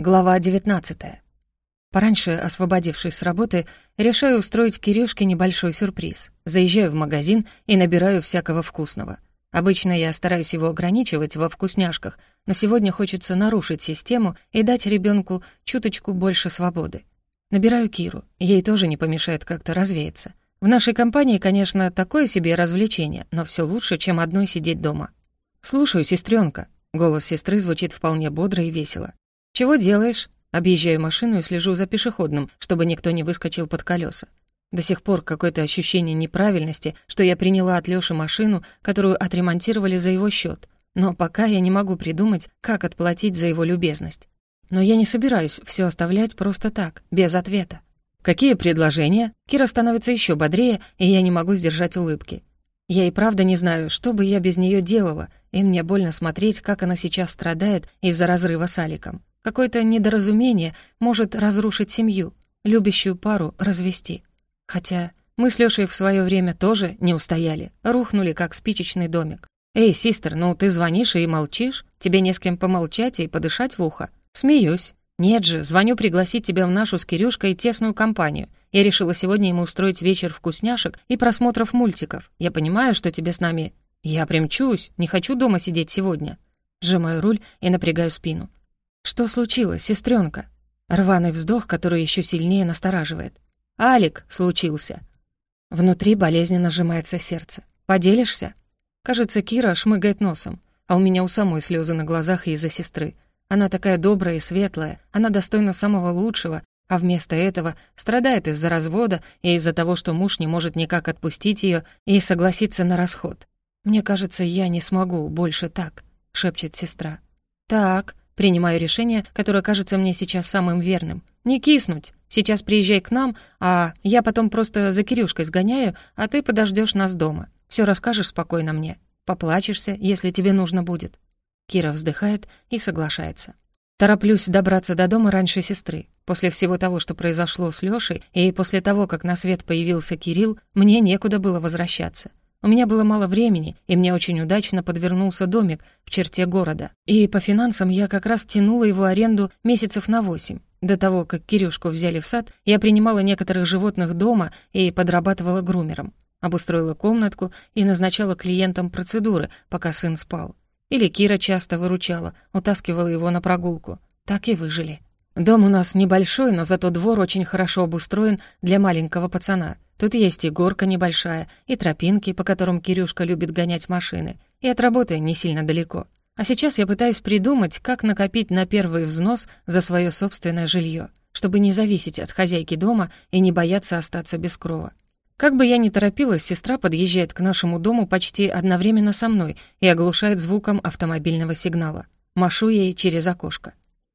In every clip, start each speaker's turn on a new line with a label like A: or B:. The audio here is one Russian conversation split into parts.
A: Глава 19. Пораньше, освободившись с работы, решаю устроить Кирюшке небольшой сюрприз. Заезжаю в магазин и набираю всякого вкусного. Обычно я стараюсь его ограничивать во вкусняшках, но сегодня хочется нарушить систему и дать ребенку чуточку больше свободы. Набираю Киру, ей тоже не помешает как-то развеяться. В нашей компании, конечно, такое себе развлечение, но все лучше, чем одной сидеть дома. «Слушаю, сестренка. Голос сестры звучит вполне бодро и весело. «Чего делаешь?» Объезжаю машину и слежу за пешеходным, чтобы никто не выскочил под колеса. До сих пор какое-то ощущение неправильности, что я приняла от Лёши машину, которую отремонтировали за его счет. Но пока я не могу придумать, как отплатить за его любезность. Но я не собираюсь все оставлять просто так, без ответа. Какие предложения? Кира становится еще бодрее, и я не могу сдержать улыбки. Я и правда не знаю, что бы я без нее делала, и мне больно смотреть, как она сейчас страдает из-за разрыва с Аликом. Какое-то недоразумение может разрушить семью, любящую пару развести. Хотя мы с Лёшей в своё время тоже не устояли, рухнули как спичечный домик. «Эй, систер, ну ты звонишь и молчишь? Тебе не с кем помолчать и подышать в ухо?» «Смеюсь. Нет же, звоню пригласить тебя в нашу с Кирюшкой тесную компанию. Я решила сегодня ему устроить вечер вкусняшек и просмотров мультиков. Я понимаю, что тебе с нами...» «Я примчусь, не хочу дома сидеть сегодня». Сжимаю руль и напрягаю спину. «Что случилось, сестренка? Рваный вздох, который еще сильнее настораживает. «Алик случился!» Внутри болезненно сжимается сердце. «Поделишься?» Кажется, Кира шмыгает носом, а у меня у самой слезы на глазах из-за сестры. Она такая добрая и светлая, она достойна самого лучшего, а вместо этого страдает из-за развода и из-за того, что муж не может никак отпустить ее и согласиться на расход. «Мне кажется, я не смогу больше так», — шепчет сестра. «Так, Принимаю решение, которое кажется мне сейчас самым верным. Не киснуть. Сейчас приезжай к нам, а я потом просто за Кирюшкой сгоняю, а ты подождешь нас дома. Все расскажешь спокойно мне. Поплачешься, если тебе нужно будет». Кира вздыхает и соглашается. Тороплюсь добраться до дома раньше сестры. После всего того, что произошло с Лёшей, и после того, как на свет появился Кирилл, мне некуда было возвращаться. У меня было мало времени, и мне очень удачно подвернулся домик в черте города. И по финансам я как раз тянула его аренду месяцев на восемь. До того, как Кирюшку взяли в сад, я принимала некоторых животных дома и подрабатывала грумером. Обустроила комнатку и назначала клиентам процедуры, пока сын спал. Или Кира часто выручала, утаскивала его на прогулку. Так и выжили. Дом у нас небольшой, но зато двор очень хорошо обустроен для маленького пацана — Тут есть и горка небольшая, и тропинки, по которым Кирюшка любит гонять машины, и от работы не сильно далеко. А сейчас я пытаюсь придумать, как накопить на первый взнос за свое собственное жилье, чтобы не зависеть от хозяйки дома и не бояться остаться без крова. Как бы я ни торопилась, сестра подъезжает к нашему дому почти одновременно со мной и оглушает звуком автомобильного сигнала. Машу ей через окошко.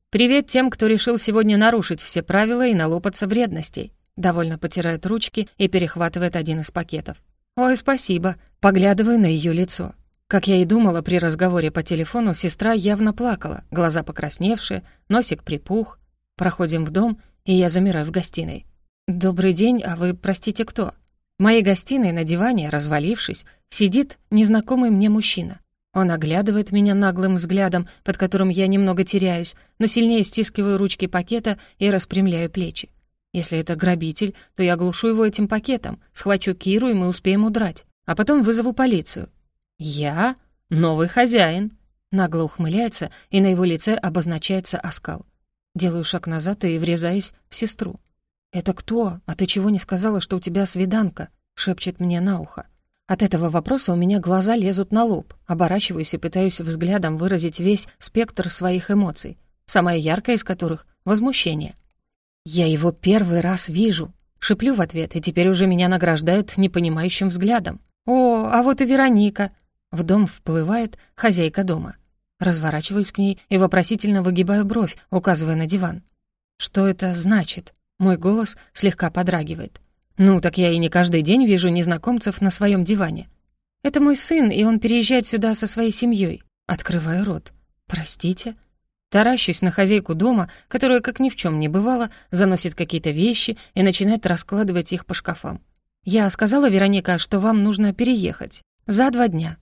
A: «Привет тем, кто решил сегодня нарушить все правила и налопаться вредностей. Довольно потирает ручки и перехватывает один из пакетов. «Ой, спасибо», поглядываю на ее лицо. Как я и думала, при разговоре по телефону сестра явно плакала, глаза покрасневшие, носик припух. Проходим в дом, и я замираю в гостиной. «Добрый день, а вы, простите, кто?» В моей гостиной на диване, развалившись, сидит незнакомый мне мужчина. Он оглядывает меня наглым взглядом, под которым я немного теряюсь, но сильнее стискиваю ручки пакета и распрямляю плечи. Если это грабитель, то я глушу его этим пакетом, схвачу Киру, и мы успеем удрать. А потом вызову полицию. «Я? Новый хозяин!» Нагло ухмыляется, и на его лице обозначается оскал. Делаю шаг назад и врезаюсь в сестру. «Это кто? А ты чего не сказала, что у тебя свиданка?» — шепчет мне на ухо. От этого вопроса у меня глаза лезут на лоб. Оборачиваюсь и пытаюсь взглядом выразить весь спектр своих эмоций, самая яркая из которых — возмущение. «Я его первый раз вижу», — шиплю в ответ, и теперь уже меня награждают непонимающим взглядом. «О, а вот и Вероника!» В дом вплывает хозяйка дома. Разворачиваюсь к ней и вопросительно выгибаю бровь, указывая на диван. «Что это значит?» Мой голос слегка подрагивает. «Ну, так я и не каждый день вижу незнакомцев на своем диване. Это мой сын, и он переезжает сюда со своей семьей. Открываю рот. «Простите?» Таращусь на хозяйку дома, которая, как ни в чем не бывало, заносит какие-то вещи и начинает раскладывать их по шкафам. «Я сказала, Вероника, что вам нужно переехать. За два дня».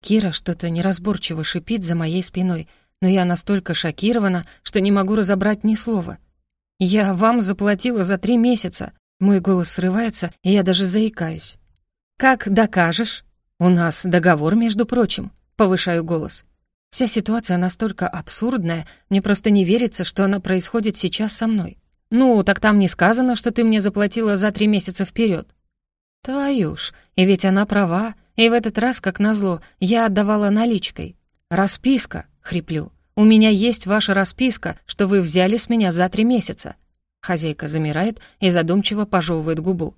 A: Кира что-то неразборчиво шипит за моей спиной, но я настолько шокирована, что не могу разобрать ни слова. «Я вам заплатила за три месяца!» Мой голос срывается, и я даже заикаюсь. «Как докажешь?» «У нас договор, между прочим», — повышаю голос. Вся ситуация настолько абсурдная, мне просто не верится, что она происходит сейчас со мной. «Ну, так там не сказано, что ты мне заплатила за три месяца вперед. «Твою ж, и ведь она права, и в этот раз, как назло, я отдавала наличкой. Расписка, хриплю. У меня есть ваша расписка, что вы взяли с меня за три месяца». Хозяйка замирает и задумчиво пожевывает губу.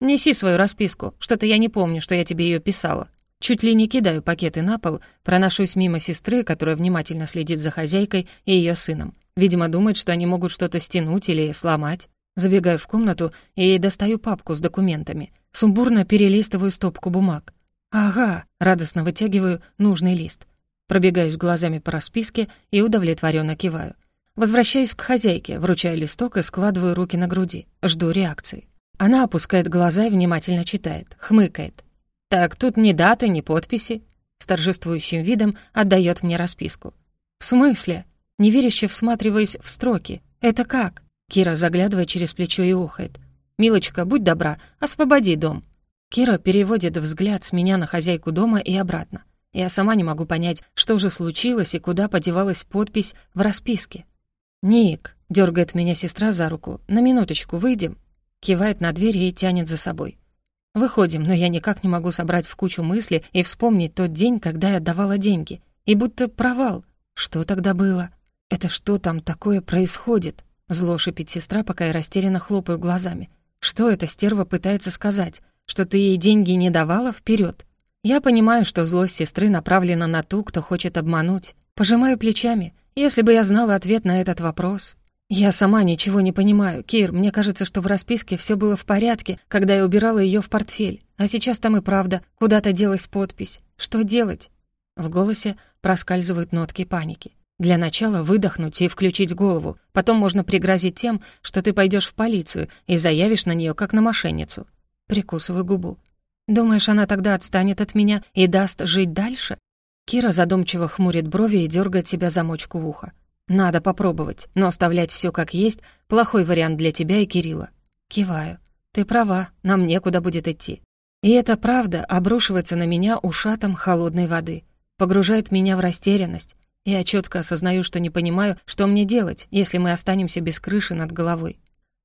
A: «Неси свою расписку, что-то я не помню, что я тебе ее писала». Чуть ли не кидаю пакеты на пол, проношусь мимо сестры, которая внимательно следит за хозяйкой и ее сыном. Видимо, думает, что они могут что-то стянуть или сломать. Забегаю в комнату и достаю папку с документами. Сумбурно перелистываю стопку бумаг. «Ага», — радостно вытягиваю нужный лист. Пробегаюсь глазами по расписке и удовлетворенно киваю. Возвращаюсь к хозяйке, вручаю листок и складываю руки на груди. Жду реакции. Она опускает глаза и внимательно читает, хмыкает. «Так тут ни даты, ни подписи». С торжествующим видом отдает мне расписку. «В смысле?» Неверяще всматриваюсь в строки. «Это как?» Кира заглядывает через плечо и ухает. «Милочка, будь добра, освободи дом». Кира переводит взгляд с меня на хозяйку дома и обратно. Я сама не могу понять, что же случилось и куда подевалась подпись в расписке. «Ник», — дергает меня сестра за руку, — «на минуточку выйдем». Кивает на дверь и тянет за собой. Выходим, но я никак не могу собрать в кучу мысли и вспомнить тот день, когда я отдавала деньги. И будто провал. Что тогда было? Это что там такое происходит? Зло шипит сестра, пока я растерянно хлопаю глазами. Что эта стерва пытается сказать? Что ты ей деньги не давала вперед? Я понимаю, что злость сестры направлена на ту, кто хочет обмануть. Пожимаю плечами. Если бы я знала ответ на этот вопрос... Я сама ничего не понимаю. Кир, мне кажется, что в расписке все было в порядке, когда я убирала ее в портфель. А сейчас там и правда куда-то делась подпись. Что делать? В голосе проскальзывают нотки паники. Для начала выдохнуть и включить голову. Потом можно пригрозить тем, что ты пойдешь в полицию и заявишь на нее как на мошенницу. Прикусываю губу. Думаешь, она тогда отстанет от меня и даст жить дальше? Кира задумчиво хмурит брови и дергает себя замочку в ухо. Надо попробовать, но оставлять все как есть — плохой вариант для тебя и Кирилла. Киваю. Ты права, нам некуда будет идти. И эта правда обрушивается на меня ушатом холодной воды, погружает меня в растерянность, я четко осознаю, что не понимаю, что мне делать, если мы останемся без крыши над головой.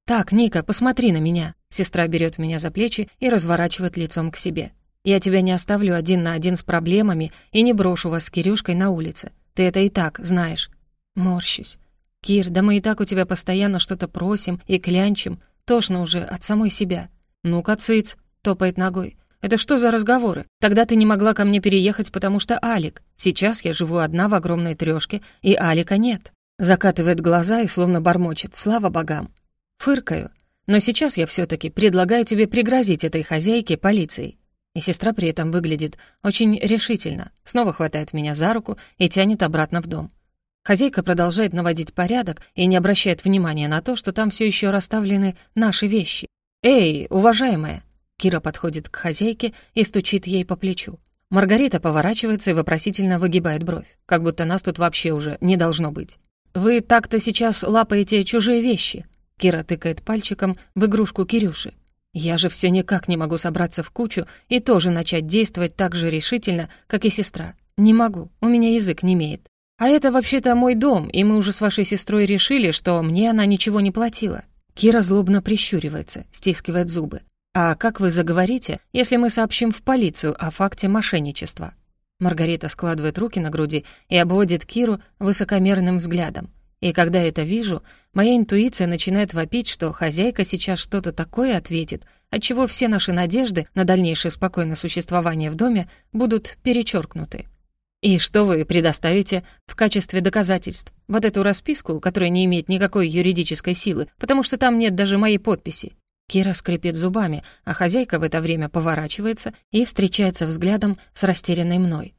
A: «Так, Ника, посмотри на меня!» Сестра берет меня за плечи и разворачивает лицом к себе. «Я тебя не оставлю один на один с проблемами и не брошу вас с Кирюшкой на улице. Ты это и так знаешь». Морщусь. «Кир, да мы и так у тебя постоянно что-то просим и клянчим. Тошно уже от самой себя». «Ну-ка, цыц!» — топает ногой. Это что за разговоры? Тогда ты не могла ко мне переехать, потому что Алик. Сейчас я живу одна в огромной трёшке, и Алика нет». Закатывает глаза и словно бормочет. Слава богам. Фыркаю. Но сейчас я все таки предлагаю тебе пригрозить этой хозяйке полицией. И сестра при этом выглядит очень решительно. Снова хватает меня за руку и тянет обратно в дом. Хозяйка продолжает наводить порядок и не обращает внимания на то, что там все еще расставлены наши вещи. «Эй, уважаемая!» Кира подходит к хозяйке и стучит ей по плечу. Маргарита поворачивается и вопросительно выгибает бровь, как будто нас тут вообще уже не должно быть. «Вы так-то сейчас лапаете чужие вещи», — Кира тыкает пальчиком в игрушку Кирюши. «Я же все никак не могу собраться в кучу и тоже начать действовать так же решительно, как и сестра. Не могу, у меня язык не имеет. А это вообще-то мой дом, и мы уже с вашей сестрой решили, что мне она ничего не платила». Кира злобно прищуривается, стискивает зубы. «А как вы заговорите, если мы сообщим в полицию о факте мошенничества?» Маргарита складывает руки на груди и обводит Киру высокомерным взглядом. И когда это вижу, моя интуиция начинает вопить, что хозяйка сейчас что-то такое ответит, отчего все наши надежды на дальнейшее спокойное существование в доме будут перечеркнуты. И что вы предоставите в качестве доказательств? Вот эту расписку, которая не имеет никакой юридической силы, потому что там нет даже моей подписи. Кира скрипит зубами, а хозяйка в это время поворачивается и встречается взглядом с растерянной мной.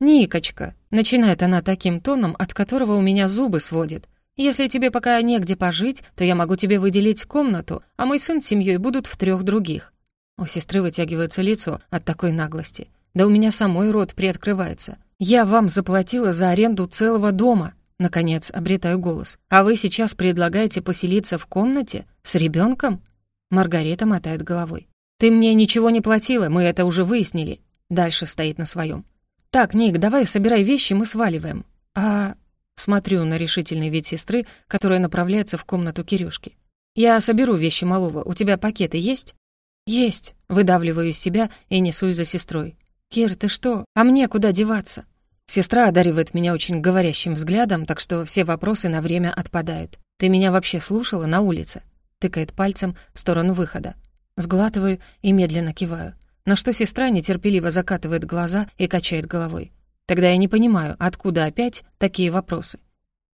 A: «Никочка», — начинает она таким тоном, от которого у меня зубы сводит. «Если тебе пока негде пожить, то я могу тебе выделить комнату, а мой сын с семьей будут в трех других». У сестры вытягивается лицо от такой наглости. Да у меня самой рот приоткрывается. Я вам заплатила за аренду целого дома. Наконец, обретаю голос. А вы сейчас предлагаете поселиться в комнате с ребенком? Маргарита мотает головой. Ты мне ничего не платила, мы это уже выяснили. Дальше стоит на своем. Так, Ник, давай собирай вещи, мы сваливаем. А... Смотрю на решительный вид сестры, которая направляется в комнату Кирюшки. «Я соберу вещи малого. У тебя пакеты есть?» «Есть», — выдавливаю из себя и несусь за сестрой. «Кир, ты что? А мне куда деваться?» Сестра одаривает меня очень говорящим взглядом, так что все вопросы на время отпадают. «Ты меня вообще слушала на улице?» Тыкает пальцем в сторону выхода. Сглатываю и медленно киваю. На что сестра нетерпеливо закатывает глаза и качает головой. Тогда я не понимаю, откуда опять такие вопросы.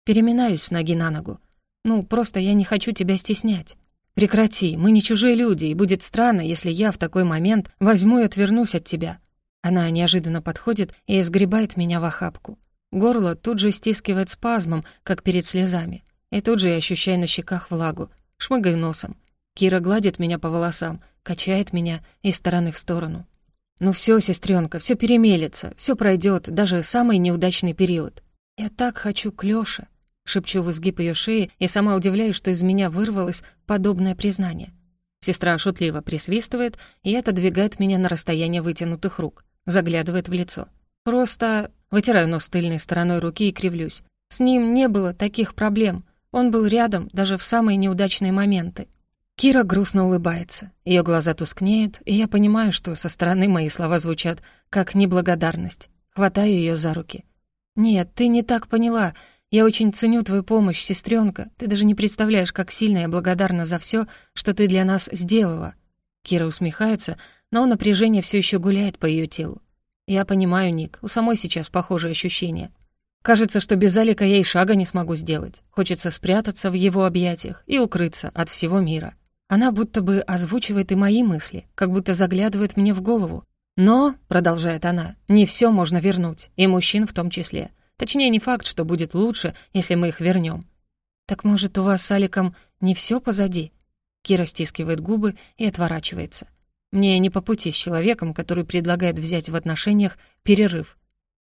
A: Переминаюсь с ноги на ногу. Ну, просто я не хочу тебя стеснять. Прекрати, мы не чужие люди, и будет странно, если я в такой момент возьму и отвернусь от тебя. Она неожиданно подходит и сгребает меня в охапку. Горло тут же стискивает спазмом, как перед слезами. И тут же я ощущаю на щеках влагу, шмыгаю носом. Кира гладит меня по волосам, качает меня из стороны в сторону. «Ну все, сестренка, все перемелется, все пройдет, даже самый неудачный период. Я так хочу к Лёше», — шепчу в изгиб ее шеи и сама удивляюсь, что из меня вырвалось подобное признание. Сестра шутливо присвистывает и отодвигает меня на расстояние вытянутых рук, заглядывает в лицо. Просто вытираю нос тыльной стороной руки и кривлюсь. С ним не было таких проблем. Он был рядом даже в самые неудачные моменты. Кира грустно улыбается. Ее глаза тускнеют, и я понимаю, что со стороны мои слова звучат как неблагодарность. Хватаю ее за руки. «Нет, ты не так поняла. Я очень ценю твою помощь, сестренка. Ты даже не представляешь, как сильно я благодарна за все, что ты для нас сделала». Кира усмехается, но напряжение все еще гуляет по ее телу. Я понимаю, Ник, у самой сейчас похожие ощущения. Кажется, что без Алика я и шага не смогу сделать. Хочется спрятаться в его объятиях и укрыться от всего мира. Она будто бы озвучивает и мои мысли, как будто заглядывает мне в голову. Но, продолжает она, не все можно вернуть, и мужчин в том числе. Точнее, не факт, что будет лучше, если мы их вернем. Так может, у вас с Аликом не все позади? Кира стискивает губы и отворачивается. Мне не по пути с человеком, который предлагает взять в отношениях перерыв.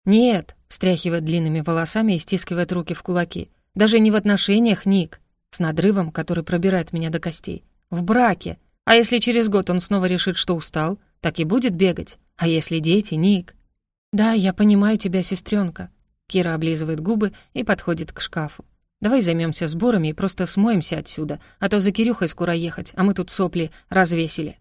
A: «Нет», — встряхивает длинными волосами и стискивает руки в кулаки. «Даже не в отношениях, Ник», с надрывом, который пробирает меня до костей. В браке. А если через год он снова решит, что устал, так и будет бегать. А если дети, Ник? Да, я понимаю тебя, сестренка. Кира облизывает губы и подходит к шкафу. Давай займемся сборами и просто смоемся отсюда, а то за Кирюхой скоро ехать, а мы тут сопли развесили.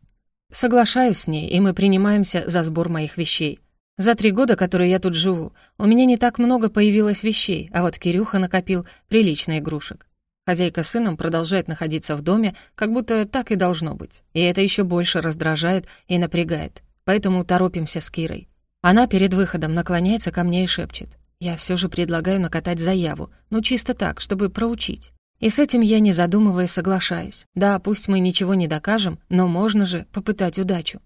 A: Соглашаюсь с ней, и мы принимаемся за сбор моих вещей. За три года, которые я тут живу, у меня не так много появилось вещей, а вот Кирюха накопил прилично игрушек. Хозяйка с сыном продолжает находиться в доме, как будто так и должно быть. И это еще больше раздражает и напрягает. Поэтому торопимся с Кирой. Она перед выходом наклоняется ко мне и шепчет. Я все же предлагаю накатать заяву, ну чисто так, чтобы проучить. И с этим я, не задумываясь, соглашаюсь. Да, пусть мы ничего не докажем, но можно же попытать удачу.